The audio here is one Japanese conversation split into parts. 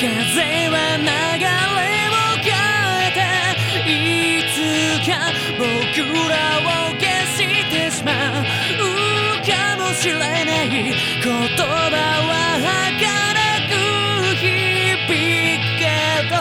風は流れを変えていつか僕らを消してしまう。かもしれない言葉は儚く響くけど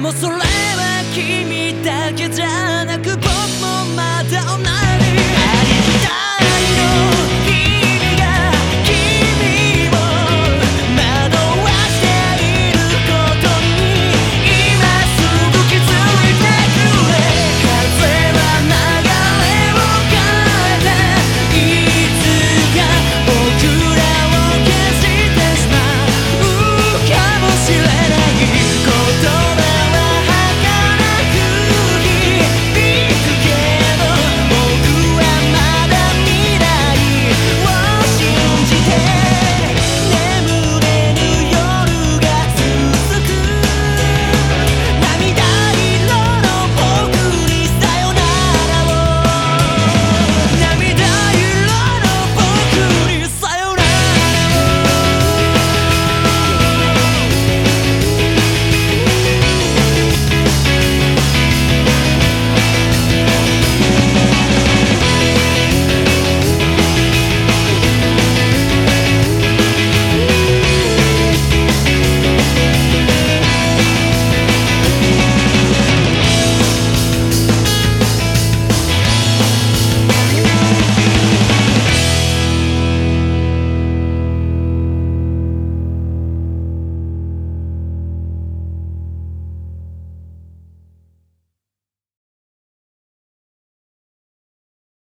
もそれは君だけじゃなく僕もまた同じ